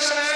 Islam.